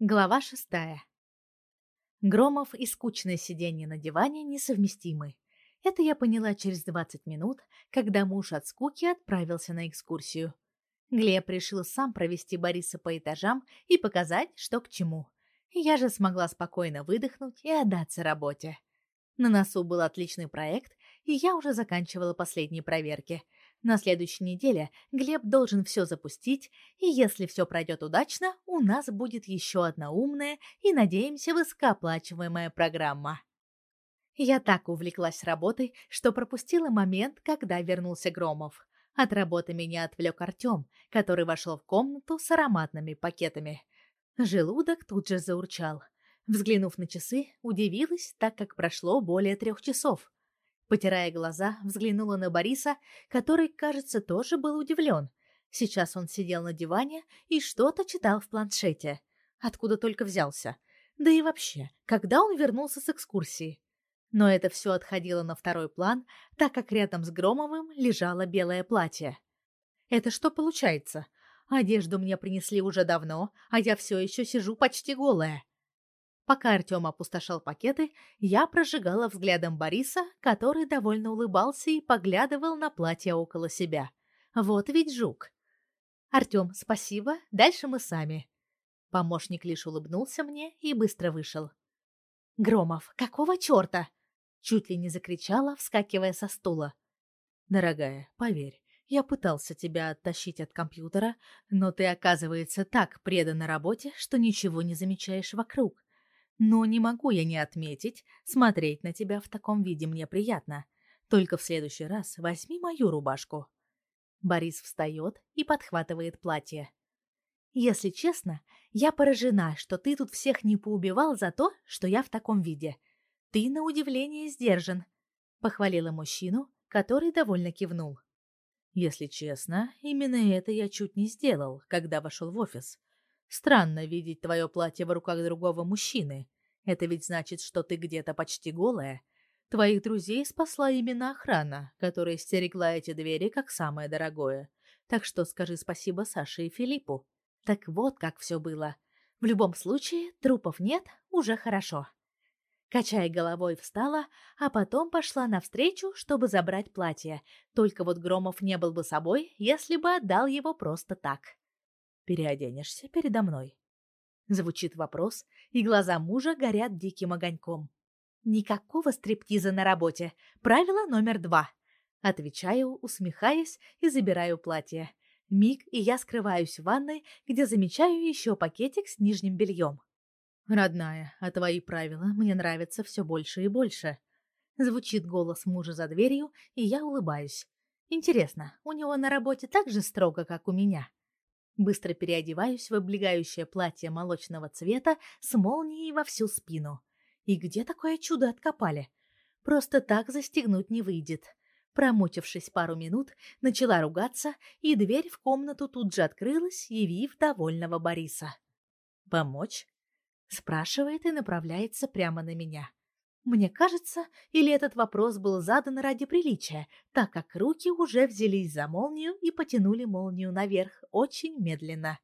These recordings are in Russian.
Глава шестая. Громов и скучное сидение на диване несовместимы. Это я поняла через 20 минут, когда муж от скуки отправился на экскурсию. Глеб решил сам провести Бориса по этажам и показать, что к чему. Я же смогла спокойно выдохнуть и отдаться работе. На носу был отличный проект, и я уже заканчивала последние проверки – на следующей неделе Глеб должен все запустить, и если все пройдет удачно, у нас будет еще одна умная и, надеемся, высокооплачиваемая программа. Я так увлеклась работой, что пропустила момент, когда вернулся Громов. От работы меня отвлек Артем, который вошел в комнату с ароматными пакетами. Желудок тут же заурчал. Взглянув на часы, удивилась, так как прошло более трех часов. Потирая глаза, взглянула на Бориса, который, кажется, тоже был удивлен. Сейчас он сидел на диване и что-то читал в планшете. Откуда только взялся. Да и вообще, когда он вернулся с экскурсии? Но это все отходило на второй план, так как рядом с Громовым лежало белое платье. Это что получается? Одежду мне принесли уже давно, а я все еще сижу почти голая. Пока Артем опустошал пакеты, я прожигала взглядом Бориса, который довольно улыбался и поглядывал на платье около себя. Вот ведь жук. Артем, спасибо, дальше мы сами. Помощник лишь улыбнулся мне и быстро вышел. Громов, какого чёрта? Чуть ли не закричала, вскакивая со стула. Дорогая, поверь, я пытался тебя оттащить от компьютера, но ты, оказывается, так предана работе, что ничего не замечаешь вокруг. Но не могу я не отметить, смотреть на тебя в таком виде мне приятно. Только в следующий раз возьми мою рубашку. Борис встает и подхватывает платье. Если честно, я поражена, что ты тут всех не поубивал за то, что я в таком виде. Ты на удивление сдержан, похвалила мужчину, который довольно кивнул. Если честно, именно это я чуть не сделал, когда вошел в офис. Странно видеть твое платье в руках другого мужчины. Это ведь значит, что ты где-то почти голая. Твоих друзей спасла именно охрана, которая стерегла эти двери как самое дорогое. Так что скажи спасибо Саше и Филиппу. Так вот, как все было. В любом случае, трупов нет, уже хорошо. Качая головой, встала, а потом пошла навстречу, чтобы забрать платье. Только вот Громов не был бы собой, если бы отдал его просто так переоденешься передо мной?» Звучит вопрос, и глаза мужа горят диким огоньком. «Никакого стриптиза на работе. Правило номер два». Отвечаю, усмехаясь, и забираю платье. Миг, и я скрываюсь в ванной, где замечаю еще пакетик с нижним бельем. «Родная, а твои правила мне нравятся все больше и больше». Звучит голос мужа за дверью, и я улыбаюсь. Интересно, у него на работе так же строго, как у меня? Быстро переодеваюсь в облегающее платье молочного цвета с молнией во всю спину. И где такое чудо откопали? Просто так застегнуть не выйдет. Промучившись пару минут, начала ругаться, и дверь в комнату тут же открылась, явив довольного Бориса. «Помочь?» — спрашивает и направляется прямо на меня. Мне кажется, или этот вопрос был задан ради приличия, так как руки уже взялись за молнию и потянули молнию наверх очень медленно.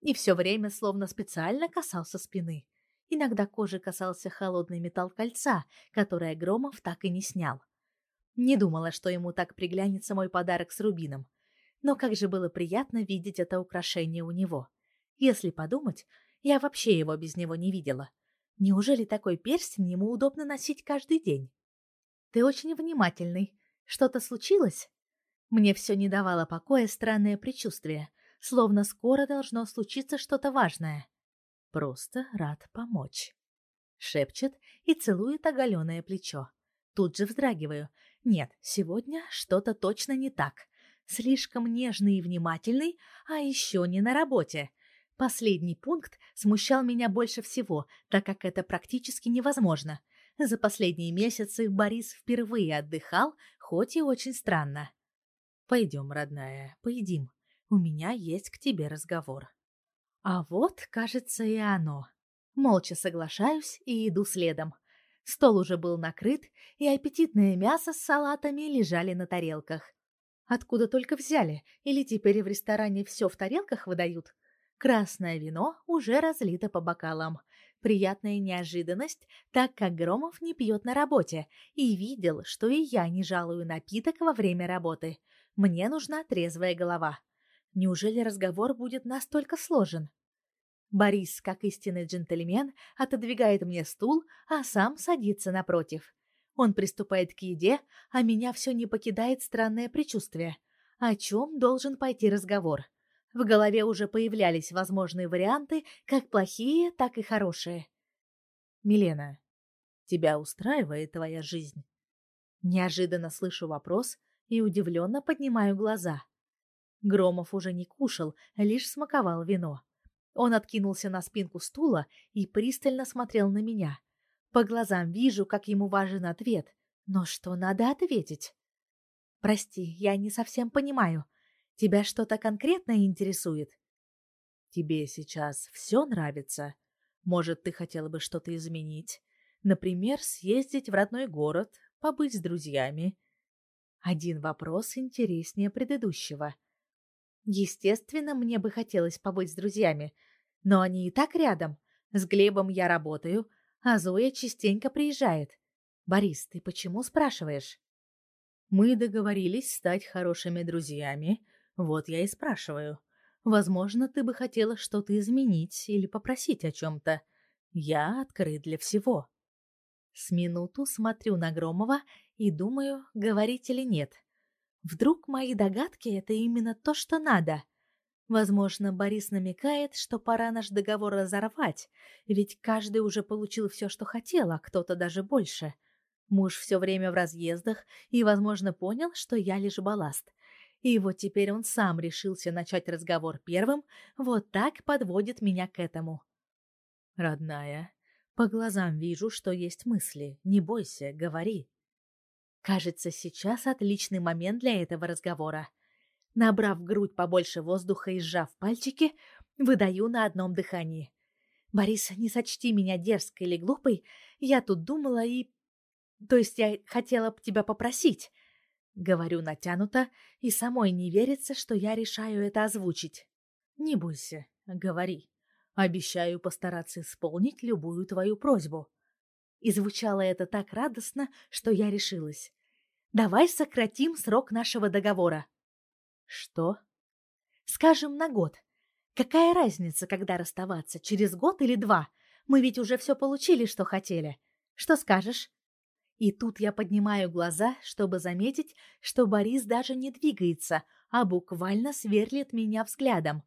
И все время словно специально касался спины. Иногда кожи касался холодный металл кольца, которое Громов так и не снял. Не думала, что ему так приглянется мой подарок с рубином. Но как же было приятно видеть это украшение у него. Если подумать, я вообще его без него не видела. Неужели такой перстень ему удобно носить каждый день? Ты очень внимательный. Что-то случилось? Мне все не давало покоя странное предчувствие, словно скоро должно случиться что-то важное. Просто рад помочь. Шепчет и целует оголенное плечо. Тут же вздрагиваю. Нет, сегодня что-то точно не так. Слишком нежный и внимательный, а еще не на работе. Последний пункт смущал меня больше всего, так как это практически невозможно. За последние месяцы Борис впервые отдыхал, хоть и очень странно. «Пойдем, родная, поедим. У меня есть к тебе разговор». А вот, кажется, и оно. Молча соглашаюсь и иду следом. Стол уже был накрыт, и аппетитное мясо с салатами лежали на тарелках. Откуда только взяли? Или теперь в ресторане все в тарелках выдают? Красное вино уже разлито по бокалам. Приятная неожиданность, так как Громов не пьет на работе и видел, что и я не жалую напиток во время работы. Мне нужна трезвая голова. Неужели разговор будет настолько сложен? Борис, как истинный джентльмен, отодвигает мне стул, а сам садится напротив. Он приступает к еде, а меня все не покидает странное предчувствие. О чем должен пойти разговор? В голове уже появлялись возможные варианты, как плохие, так и хорошие. «Милена, тебя устраивает твоя жизнь?» Неожиданно слышу вопрос и удивленно поднимаю глаза. Громов уже не кушал, лишь смаковал вино. Он откинулся на спинку стула и пристально смотрел на меня. По глазам вижу, как ему важен ответ. Но что надо ответить? Прости, я не совсем понимаю. Тебя что-то конкретно интересует? Тебе сейчас все нравится? Может, ты хотела бы что-то изменить? Например, съездить в родной город, побыть с друзьями? Один вопрос интереснее предыдущего. Естественно, мне бы хотелось побыть с друзьями, но они и так рядом. С Глебом я работаю, а Зоя частенько приезжает. Борис, ты почему спрашиваешь? Мы договорились стать хорошими друзьями, вот я и спрашиваю. Возможно, ты бы хотела что-то изменить или попросить о чем-то. Я открыт для всего. С минуту смотрю на Громова и думаю, говорить или нет. Вдруг мои догадки — это именно то, что надо — Возможно, Борис намекает, что пора наш договор разорвать, ведь каждый уже получил все, что хотел, а кто-то даже больше. Муж все время в разъездах и, возможно, понял, что я лишь балласт. И вот теперь он сам решился начать разговор первым, вот так подводит меня к этому. Родная, по глазам вижу, что есть мысли. Не бойся, говори. Кажется, сейчас отличный момент для этого разговора. Набрав в грудь побольше воздуха и сжав пальчики, выдаю на одном дыхании. «Борис, не сочти меня дерзкой или глупой. Я тут думала и... То есть я хотела тебя попросить». Говорю натянуто, и самой не верится, что я решаю это озвучить. «Не бойся, говори. Обещаю постараться исполнить любую твою просьбу». И звучало это так радостно, что я решилась. «Давай сократим срок нашего договора». Что? Скажем, на год. Какая разница, когда расставаться, через год или два? Мы ведь уже все получили, что хотели. Что скажешь? И тут я поднимаю глаза, чтобы заметить, что Борис даже не двигается, а буквально сверлит меня взглядом.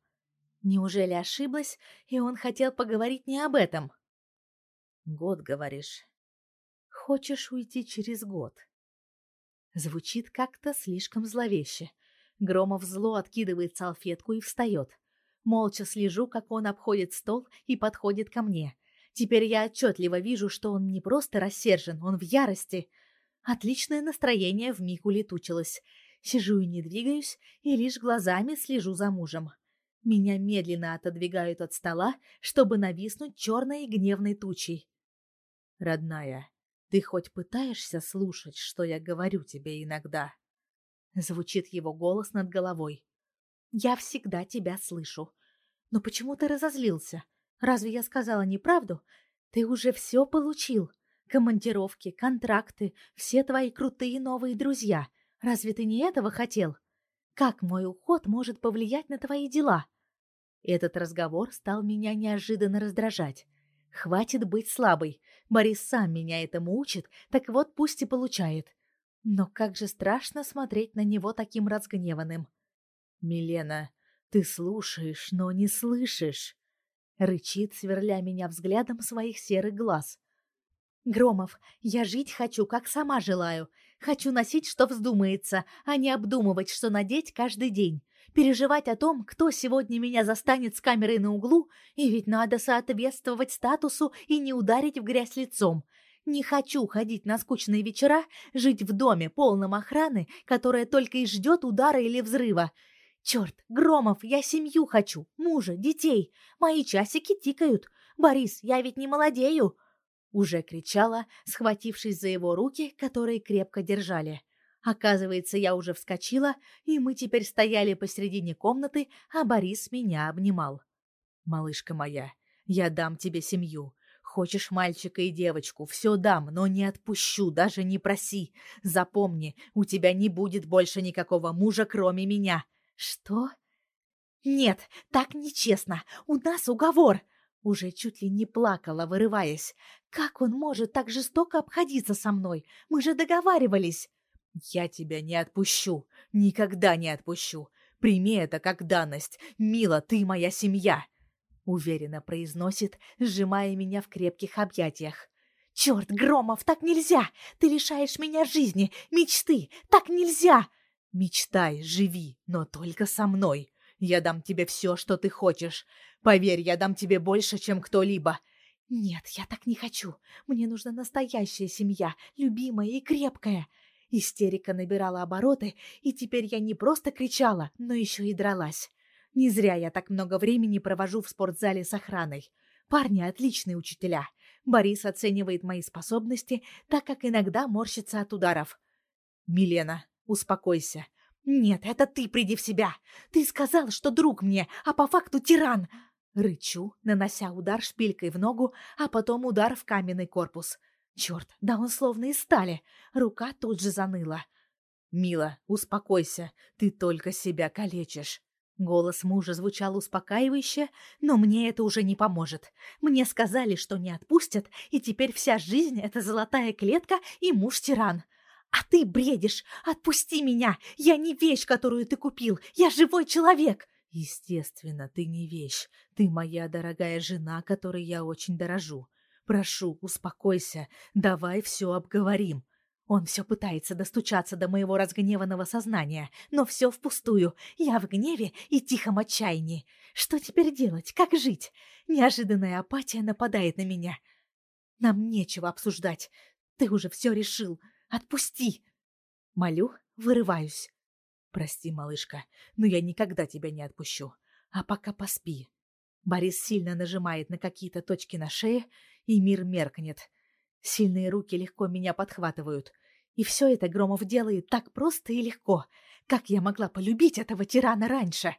Неужели ошиблась, и он хотел поговорить не об этом? Год, говоришь. Хочешь уйти через год? Звучит как-то слишком зловеще. Громов зло откидывает салфетку и встает. Молча слежу, как он обходит стол и подходит ко мне. Теперь я отчетливо вижу, что он не просто рассержен, он в ярости. Отличное настроение вмиг улетучилось. Сижу и не двигаюсь, и лишь глазами слежу за мужем. Меня медленно отодвигают от стола, чтобы нависнуть черной гневной тучей. «Родная, ты хоть пытаешься слушать, что я говорю тебе иногда?» Звучит его голос над головой. «Я всегда тебя слышу. Но почему ты разозлился? Разве я сказала неправду? Ты уже все получил. Командировки, контракты, все твои крутые новые друзья. Разве ты не этого хотел? Как мой уход может повлиять на твои дела?» Этот разговор стал меня неожиданно раздражать. Хватит быть слабой. Борис сам меня этому учит, так вот пусть и получает. Но как же страшно смотреть на него таким разгневанным. «Милена, ты слушаешь, но не слышишь!» Рычит, сверля меня взглядом своих серых глаз. «Громов, я жить хочу, как сама желаю. Хочу носить, что вздумается, а не обдумывать, что надеть каждый день. Переживать о том, кто сегодня меня застанет с камерой на углу, и ведь надо соответствовать статусу и не ударить в грязь лицом. Не хочу ходить на скучные вечера, жить в доме, полном охраны, которая только и ждет удара или взрыва. Черт, Громов, я семью хочу, мужа, детей. Мои часики тикают. Борис, я ведь не молодею. Уже кричала, схватившись за его руки, которые крепко держали. Оказывается, я уже вскочила, и мы теперь стояли посредине комнаты, а Борис меня обнимал. Малышка моя, я дам тебе семью. Хочешь мальчика и девочку, все дам, но не отпущу, даже не проси. Запомни, у тебя не будет больше никакого мужа, кроме меня. Что? Нет, так нечестно. У нас уговор. Уже чуть ли не плакала, вырываясь. Как он может так жестоко обходиться со мной? Мы же договаривались. Я тебя не отпущу. Никогда не отпущу. Прими это как данность. Мила, ты моя семья. Уверенно произносит, сжимая меня в крепких объятиях. Черт, Громов, так нельзя! Ты лишаешь меня жизни, мечты! Так нельзя! Мечтай, живи, но только со мной. Я дам тебе все, что ты хочешь. Поверь, я дам тебе больше, чем кто-либо. Нет, я так не хочу. Мне нужна настоящая семья, любимая и крепкая. Истерика набирала обороты, и теперь я не просто кричала, но еще и дралась. Не зря я так много времени провожу в спортзале с охраной. Парни отличные учителя. Борис оценивает мои способности, так как иногда морщится от ударов. «Милена, успокойся. «Нет, это ты приди в себя! Ты сказал, что друг мне, а по факту тиран!» Рычу, нанося удар шпилькой в ногу, а потом удар в каменный корпус. Черт, да он словно из стали. Рука тут же заныла. «Мила, успокойся, ты только себя калечишь». Голос мужа звучал успокаивающе, но мне это уже не поможет. Мне сказали, что не отпустят, и теперь вся жизнь — это золотая клетка и муж-тиран. «А ты бредишь! Отпусти меня! Я не вещь, которую ты купил! Я живой человек!» «Естественно, ты не вещь. Ты моя дорогая жена, которой я очень дорожу. Прошу, успокойся. Давай все обговорим». Он все пытается достучаться до моего разгневанного сознания, но все впустую. Я в гневе и тихом отчаянии. Что теперь делать? Как жить? Неожиданная апатия нападает на меня. Нам нечего обсуждать. Ты уже все решил. Отпусти!» Молю, вырываюсь. «Прости, малышка, но я никогда тебя не отпущу. А пока поспи». Борис сильно нажимает на какие-то точки на шее, и мир меркнет. Сильные руки легко меня подхватывают. И все это Громов делает так просто и легко. Как я могла полюбить этого тирана раньше?»